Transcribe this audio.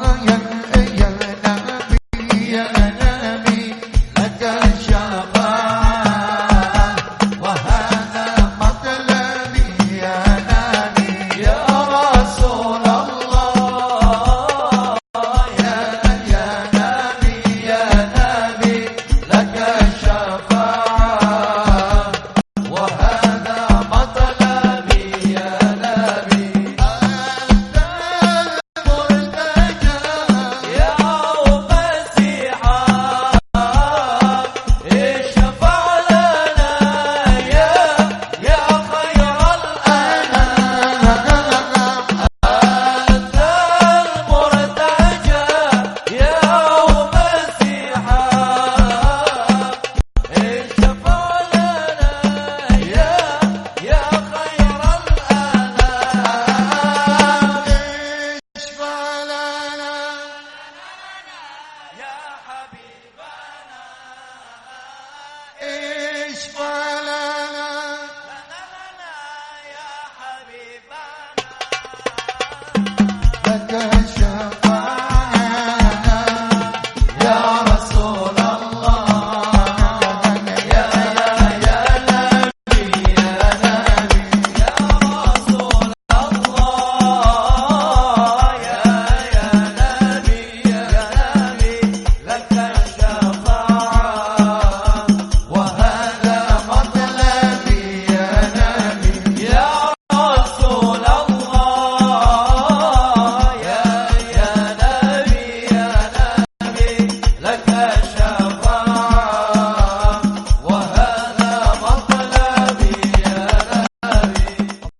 呀 Thank you. لك